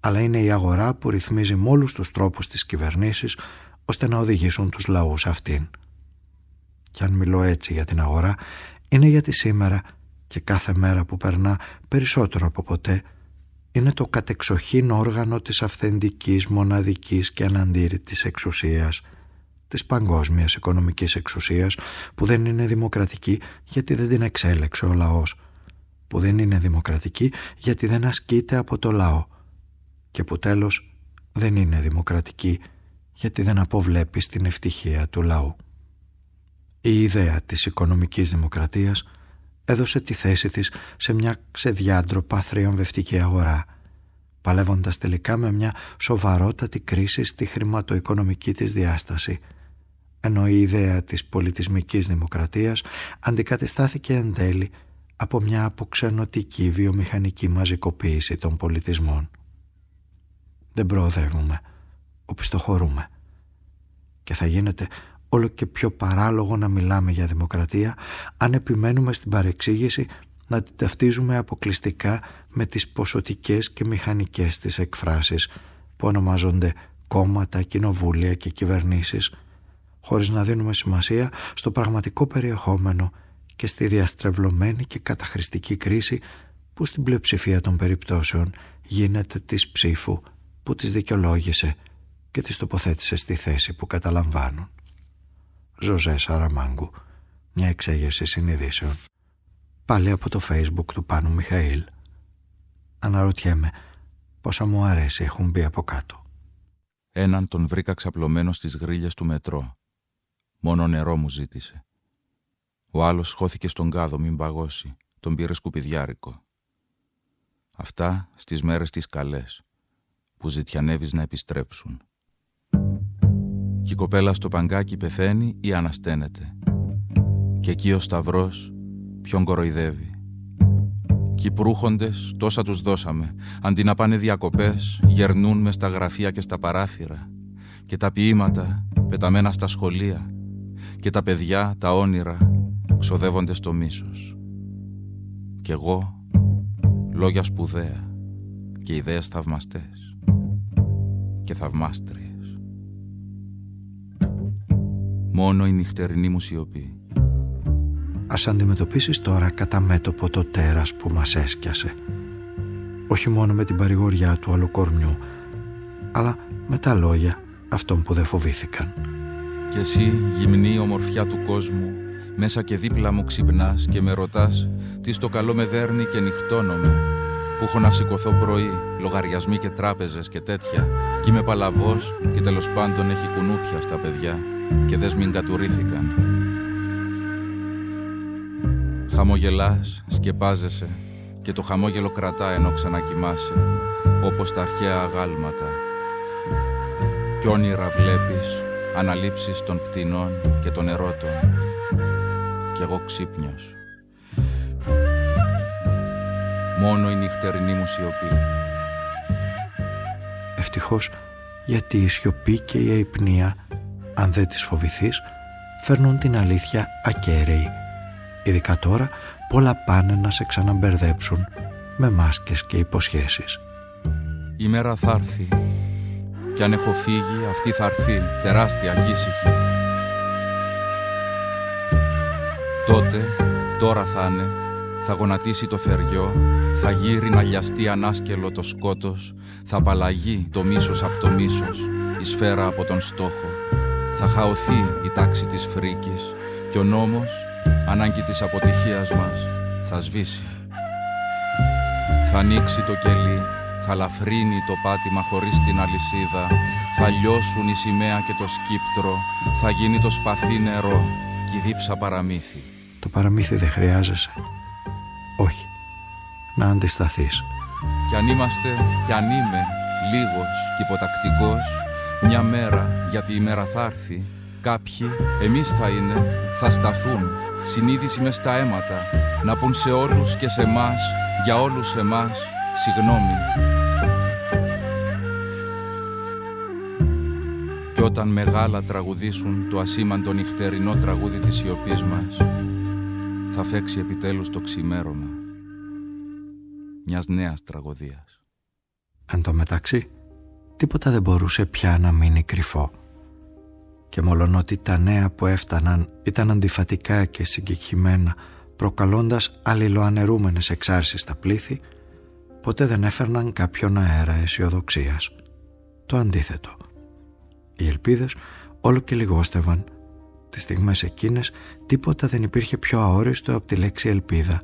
αλλά είναι η αγορά που ρυθμίζει με όλους τους τρόπους τις κυβερνήσεις ώστε να οδηγήσουν τους λαούς αυτήν. Και αν μιλώ έτσι για την αγορά, είναι γιατί σήμερα και κάθε μέρα που περνά περισσότερο από ποτέ είναι το κατεξοχήν όργανο της αυθεντικής, μοναδικής και αναντήρητης εξουσίας, της παγκόσμιας οικονομικής εξουσίας που δεν είναι δημοκρατική γιατί δεν την εξέλεξε ο λαός, που δεν είναι δημοκρατική γιατί δεν ασκείται από το λαό και που τέλος δεν είναι δημοκρατική γιατί δεν αποβλέπεις στην ευτυχία του λαού. Η ιδέα της οικονομικής δημοκρατίας έδωσε τη θέση της σε μια ξεδιάντροπα θριαμβευτική αγορά, παλεύοντας τελικά με μια σοβαρότατη κρίση στη χρηματοοικονομική της διάσταση, ενώ η ιδέα της πολιτισμικής δημοκρατίας αντικατεστάθηκε εν τέλει από μια αποξενωτική βιομηχανική μαζικοποίηση των πολιτισμών. Δεν προοδεύουμε οπισθοχωρούμε. Και θα γίνεται όλο και πιο παράλογο να μιλάμε για δημοκρατία αν επιμένουμε στην παρεξήγηση να την ταυτίζουμε αποκλειστικά με τις ποσοτικές και μηχανικές της εκφράσεις που ονομάζονται κόμματα, κοινοβούλια και κυβερνήσεις χωρίς να δίνουμε σημασία στο πραγματικό περιεχόμενο και στη διαστρεβλωμένη και καταχρηστική κρίση που στην πλειοψηφία των περιπτώσεων γίνεται της ψήφου που τις δικαιολόγησε και τις τοποθέτησε στη θέση που καταλαμβάνουν. Ζωζέ Σαραμάγκου, μια εξέγερση συνειδήσεων. Πάλι από το facebook του Πάνου Μιχαήλ. Αναρωτιέμαι πόσα μου αρέσει έχουν μπει από κάτω. Έναν τον βρήκα ξαπλωμένο στις γρίλες του μετρό. Μόνο νερό μου ζήτησε. Ο άλλος χώθηκε στον κάδο μην παγώσει. Τον πήρε σκουπιδιάρικο. Αυτά στις μέρες τις καλές που ζητιανεύεις να επιστρέψουν και η κοπέλα στο παγκάκι πεθαίνει ή ανασταίνεται. Και εκεί ο Σταυρός ποιον κοροϊδεύει. Κι οι προύχοντες τόσα τους δώσαμε, αντί να πάνε διακοπές, γερνούν μες στα γραφεία και στα παράθυρα. Και τα ποίηματα πεταμένα στα σχολεία. και τα παιδιά, τα όνειρα ξοδεύονται στο μίσος. Κι εγώ λόγια σπουδαία και ιδέες θαυμαστές και θαυμάστριες. Μόνο η νυχτερινή μου σιωπή. Ας αντιμετωπίσεις τώρα κατά μέτωπο το τέρας που μας έσκιασε. Όχι μόνο με την παρηγοριά του αλλοκορμιού, αλλά με τα λόγια αυτών που δεν φοβήθηκαν. Κι εσύ, γυμνή ομορφιά του κόσμου, μέσα και δίπλα μου ξυπνάς και με ρωτάς τι στο καλό με δέρνει και νυχτώνομαι που έχω να σηκωθώ πρωί, λογαριασμοί και τράπεζες και τέτοια κι είμαι παλαβός και τέλος πάντων έχει κουνούπια στα παιδιά και δες μην κατουρήθηκαν. Χαμογελάς, σκεπάζεσαι και το χαμόγελο κρατά ενώ ξανακοιμάσαι όπως τα αρχαία αγάλματα. Κι όνειρα βλέπεις, αναλήψεις των κτηνών και των ερώτων κι εγώ ξύπνιος. Μόνο η νυχτερινή μου σιωπή. Ευτυχώς γιατί η σιωπή και η αϊπνία, αν δεν τις φοβηθείς, φέρνουν την αλήθεια ακέραιη. Ειδικά τώρα πολλά πάνε να σε ξαναμπερδέψουν με μάσκες και υποσχέσεις. Η μέρα θα έρθει κι αν έχω φύγει αυτή θα έρθει τεράστια και Τότε, τώρα θα είναι, θα γονατίσει το θεριό, θα γύρει να λιαστεί ανάσκελο το σκότος, θα απαλλαγεί το μίσος από το μίσος, η σφαίρα από τον στόχο, θα χαωθεί η τάξη της φρίκης και ο νόμος, ανάγκη της αποτυχίας μας, θα σβήσει. Θα ανοίξει το κελί, θα λαφρύνει το πάτημα χωρίς την αλυσίδα, θα λιώσουν η σημαία και το σκύπτρο, θα γίνει το σπαθί νερό και η δίψα παραμύθι. Το παραμύθι δεν χρειάζεσαι. Όχι. Να αντισταθείς. Κι αν είμαστε, κι αν είμαι, λίγος και υποτακτικός, μια μέρα, γιατί η μέρα θα έρθει, κάποιοι, εμείς θα είναι, θα σταθούν, συνείδηση μες στα αίματα, να πούν σε όλους και σε μας, για όλους εμάς, συγγνώμη. Κι όταν μεγάλα τραγουδήσουν το ασήμαντο νυχτερινό τραγούδι της σιωπής μας, θα φέξει επιτέλους το ξημέρωμα μιας νέας τραγωδίας. Εν τω μεταξύ, τίποτα δεν μπορούσε πια να μείνει κρυφό. Και ότι τα νέα που έφταναν ήταν αντιφατικά και συγκεκριμένα, προκαλώντας αλληλοανερούμενες εξάρσεις στα πλήθη, ποτέ δεν έφερναν κάποιον αέρα αισιοδοξίας. Το αντίθετο. Οι ελπίδες όλο και λιγόστευαν Τις στιγμές εκείνες τίποτα δεν υπήρχε πιο αόριστο από τη λέξη ελπίδα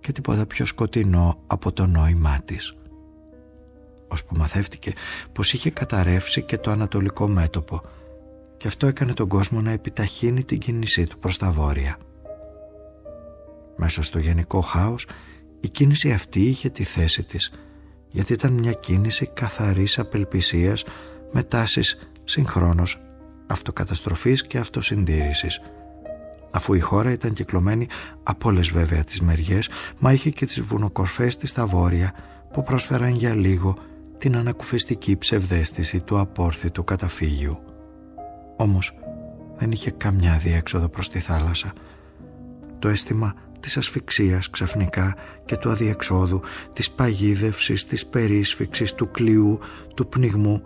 και τίποτα πιο σκοτεινό από το νόημά της. Που μαθεύτηκε πως είχε καταρρεύσει και το ανατολικό μέτωπο και αυτό έκανε τον κόσμο να επιταχύνει την κίνησή του προς τα βόρεια. Μέσα στο γενικό χάος η κίνηση αυτή είχε τη θέση της γιατί ήταν μια κίνηση καθαρής απελπισίας με τάσεις συγχρόνως αυτοκαταστροφής και αυτοσυντήρησης. Αφού η χώρα ήταν κυκλωμένη από όλες βέβαια τις μεριές, μα είχε και τις βουνοκορφές της στα βόρεια που πρόσφεραν για λίγο την ανακουφιστική ψευδέστηση του απόρθητου καταφύγιου. Όμως δεν είχε καμιά διέξοδο προς τη θάλασσα. Το αίσθημα της ασφυξίας ξαφνικά και του αδιεξόδου, της παγίδευσης, της περίσφυξης, του κλειού, του πνιγμού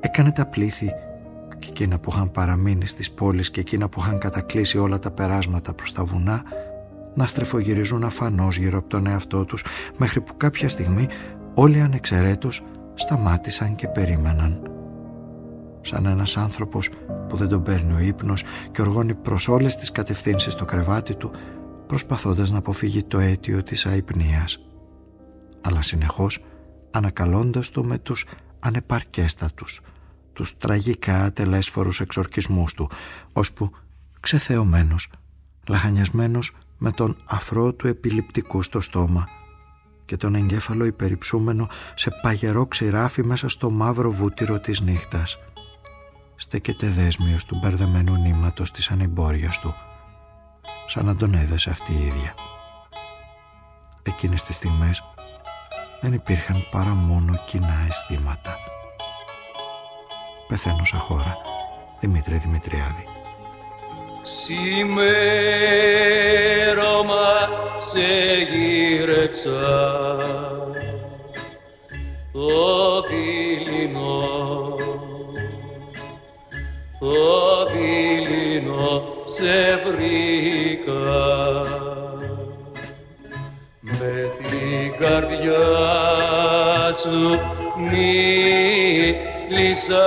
έκανε τα πλήθη και εκείνα που είχαν παραμείνει στις πόλεις και εκείνα που είχαν κατακλείσει όλα τα περάσματα προς τα βουνά να στρεφογυρίζουν αφανώς γύρω από τον εαυτό τους μέχρι που κάποια στιγμή όλοι ανεξαιρέτως σταμάτησαν και περίμεναν. Σαν ένας άνθρωπος που δεν τον παίρνει ο ύπνος και οργώνει προς όλες τις κατευθύνσεις το κρεβάτι του προσπαθώντας να αποφύγει το αίτιο της αϊπνίας. Αλλά συνεχώς ανακαλώντας το με τους ανεπαρκέστατους τους τραγικά τελέσφορους εξορκισμούς του, ώσπου ξεθεωμένος, λαχανιασμένος με τον αφρό του επιληπτικού στο στόμα και τον εγκέφαλο υπεριψούμενο σε παγερό ξηράφι μέσα στο μαύρο βούτυρο της νύχτας. Στέκεται δέσμιος του μπερδεμένου νήματος της ανεμπόριας του, σαν να τον έδεσε αυτή η ίδια. Εκείνες τις στιγμές δεν υπήρχαν παρά μόνο κοινά αισθήματα. Πεθαίνω σαν χώρα. Δημήτρη Δημητριάδη. Σημέρωμα σε γύρεψα. Το δειλινό το δειλινό σε βρήκα. Με την καρδιά σου μίλησα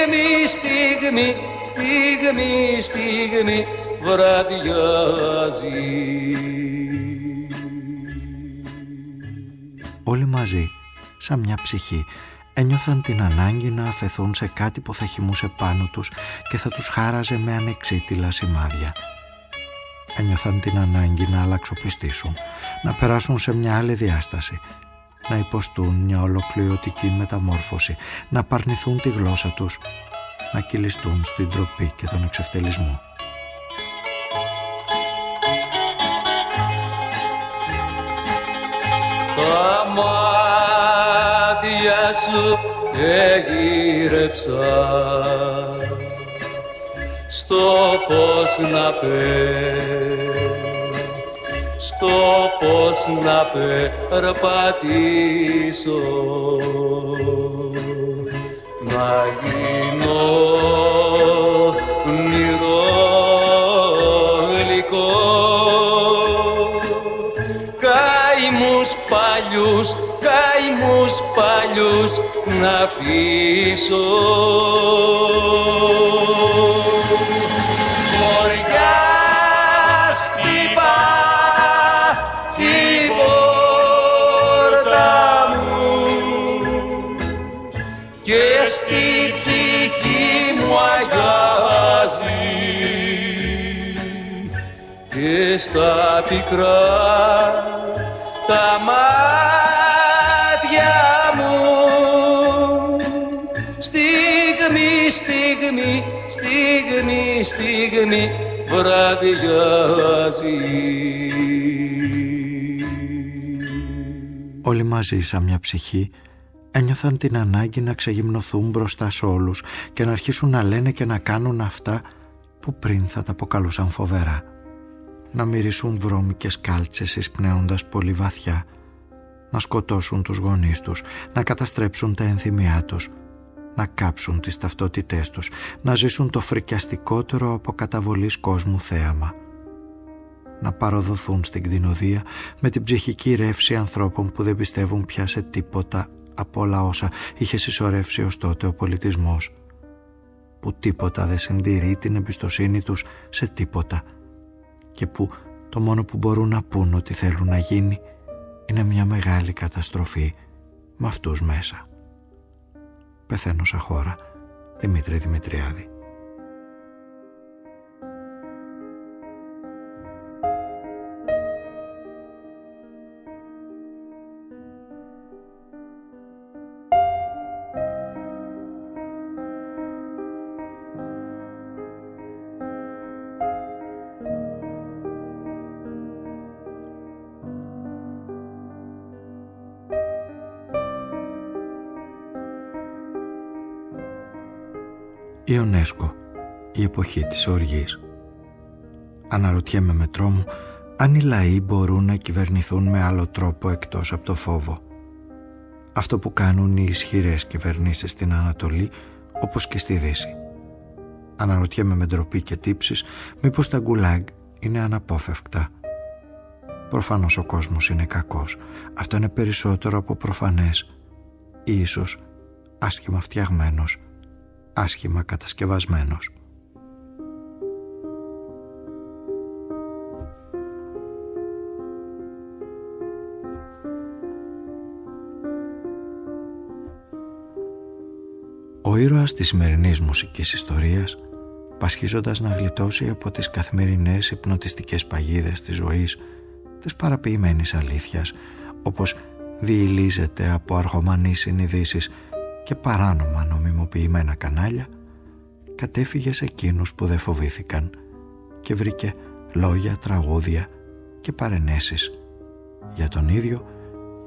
στιγμή, στιγμή, στιγμή, στιγμή βραδιάζει. Όλοι μαζί, σαν μια ψυχή, ένιωθαν την ανάγκη να αφαιθούν σε κάτι που θα χυμούσε πάνω τους και θα τους χάραζε με ανεξίτηλα σημάδια. Ένιωθαν την ανάγκη να αλλαξοπιστήσουν, να περάσουν σε μια άλλη διάσταση, να υποστούν μια ολοκληρωτική μεταμόρφωση, να παρνηθούν τη γλώσσα τους, να κυλιστούν στην τροπή και τον εξευτελισμό. Τα μάτια σου εγύρεψα στο πώς να στο πώς να περπατήσω. Να γίνω μυρωγλυκό καημούς παλιούς, καημούς παλιούς να πείσω στα πικρά. Τα μάτια μου στιγμή, στιγμή, στιγμή, στιγμή βραδιάζει. Όλοι μαζί σαν μια ψυχή ένιωθαν την ανάγκη να ξεγυμνοθούν μπροστά σε όλους και να αρχίσουν να λένε και να κάνουν αυτά που πριν θα τα αποκαλούσαν φοβερά να μυρίσουν βρώμικες κάλτσες εισπνέοντας πολύ βαθιά, να σκοτώσουν τους γονείς τους, να καταστρέψουν τα ενθυμιά τους, να κάψουν τις ταυτότητές τους, να ζήσουν το φρικιαστικότερο από καταβολής κόσμου θέαμα, να παροδοθούν στην κτηνοδία με την ψυχική ρεύση ανθρώπων που δεν πιστεύουν πια σε τίποτα από όλα όσα είχε συσσωρεύσει ως τότε ο πολιτισμός, που τίποτα δεν συντηρεί την εμπιστοσύνη τους σε τίποτα, και που το μόνο που μπορούν να πούν ότι θέλουν να γίνει είναι μια μεγάλη καταστροφή με αυτούς μέσα. Πεθαίνω σαν χώρα. Δημήτρη Δημητριάδη. Ιονέσκο, η εποχή της οργής. Αναρωτιέμαι με τρόμο αν οι λαοί μπορούν να κυβερνηθούν με άλλο τρόπο εκτός από το φόβο. Αυτό που κάνουν οι ισχυρές κυβερνήσεις στην Ανατολή όπως και στη Δύση. Αναρωτιέμαι με ντροπή και τύψεις μήπως τα γκουλάγκ είναι αναπόφευκτα. Προφανώς ο κόσμος είναι κακός. Αυτό είναι περισσότερο από προφανές. Ή ίσως άσχημα φτιαγμένος άσχημα κατασκευασμένος. Ο ήρωας της σημερινής μουσικής ιστορίας, πασχίζοντας να γλιτώσει από τις καθημερινές υπνοτιστικές παγίδες της ζωής, της παραποιημένης αλήθειας, όπως διηλίζεται από αρχομανείς συνειδήσεις και παράνομα νομιμοποιημένα κανάλια, κατέφυγε σε εκείνους που δεν φοβήθηκαν και βρήκε λόγια, τραγούδια και παρενέσεις για τον ίδιο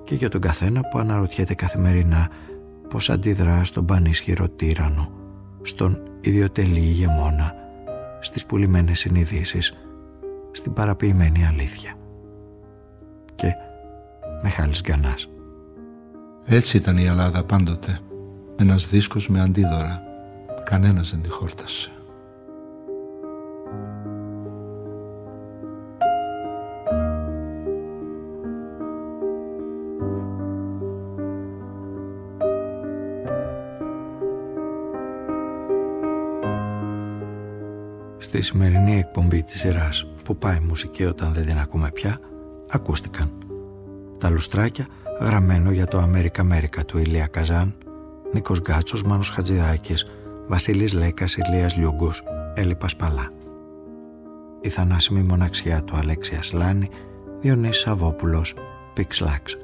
και για τον καθένα που αναρωτιέται καθημερινά πως αντιδρά στον πανίσχυρο τύρανο, στον ιδιωτελή ηγεμόνα, στις πουλημένες συνειδήσεις, στην παραποιημένη αλήθεια. Και Μιχάλης Γκανάς. Έτσι ήταν η Ελλάδα πάντοτε. Ένας δίσκος με αντίδωρα. Κανένας δεν τη χόρτασε. Στη σημερινή εκπομπή της σειράς που πάει μουσική όταν δεν την ακούμε πια, ακούστηκαν τα λουστράκια γραμμένο για το Αμέρικα Αμέρικα του Ηλία Καζάν, Νίκος Γκάτσος, Μάνος Χατζηδάκης, Βασίλης Λέκας, Ηλίας Λιούγκος, Έλλη Πασπαλά. Η θανάσιμη μοναξιά του Αλέξη Ασλάνη, Διονύσης Σαββόπουλος, Πίξ Λάξ.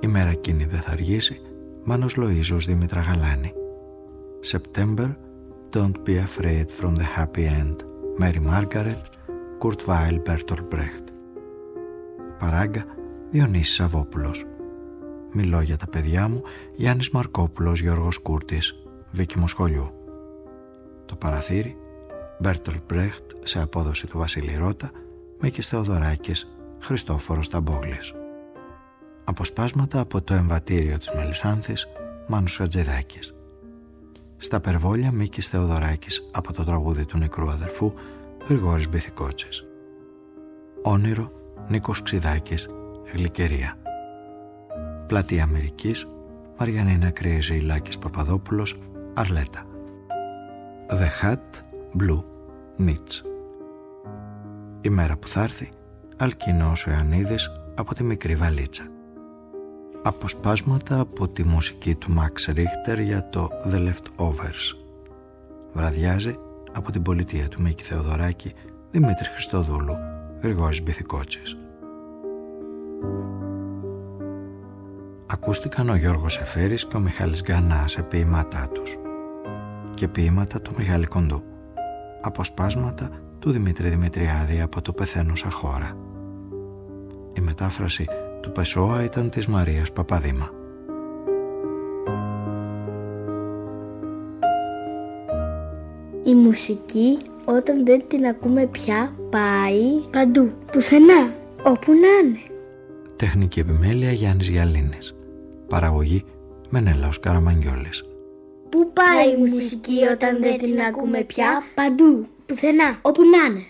Η μέρα εκείνη δεν θα αργήσει, Μάνος Λοΐζος, Δήμητρα Γαλάνη. September, Don't be afraid from the happy end. Mary Margaret, Kurt Weill, Bertolt Brecht. Παράγκα, Διονύσης Σαββόπουλος. Μιλώ για τα παιδιά μου, Γιάννης Μαρκόπουλος, Γιώργος Κούρτης, Βίκη Μοσχολιού. Το παραθύρι, Μπέρτολ Μπρέχτ σε απόδοση του Βασίλη Ρώτα, Μίκης Θεοδωράκης, Χριστόφορος Ταμπόγλης. Αποσπάσματα από το εμβατήριο της Μελισάνθης, Μάνους Χατζηδάκης. Στα περβόλια Μίκης Θεοδωράκης από το τραγούδι του νεκρού αδερφού Γρηγόρης Μπιθικότσης. Όνειρο Νίκος Ξιδάκης Γλυκερία. Πλατεία Αμερικής, Μαριανίνα Κρυεζηλάκης Παπαδόπουλος, Αρλέτα. The Hat, Blue, Nietzsche. Η μέρα που θα έρθει, Αλκινός Ιωαννίδης από τη μικρή βαλίτσα. Αποσπάσματα από τη μουσική του Max Richter για το The Leftovers. Βραδιάζει από την πολιτεία του Μίκη Θεοδωράκη, Δημήτρη Χριστοδούλου, Γρηγόρης Μπιθικότσης. Ακούστηκαν ο Γιώργος Εφέρης και ο Μιχάλης Γκανά σε ποίηματά τους και ποίηματα του Μιχάλη Κοντού. Αποσπάσματα του Δημήτρη Δημητριάδη από το «Πεθαίνουσα χώρα». Η μετάφραση του Πεσόα ήταν της Μαρίας Παπαδήμα. Η μουσική όταν δεν την ακούμε πια πάει παντού, πουθενά, όπου να είναι. Τεχνική επιμέλεια Γιάννης Γιαλίνης. Παραγωγή Μενέλαος Καραμαγγιόλης. Πού πάει η μουσική όταν δεν την ακούμε πια; Παντού, πουθενά, όπου να είναι.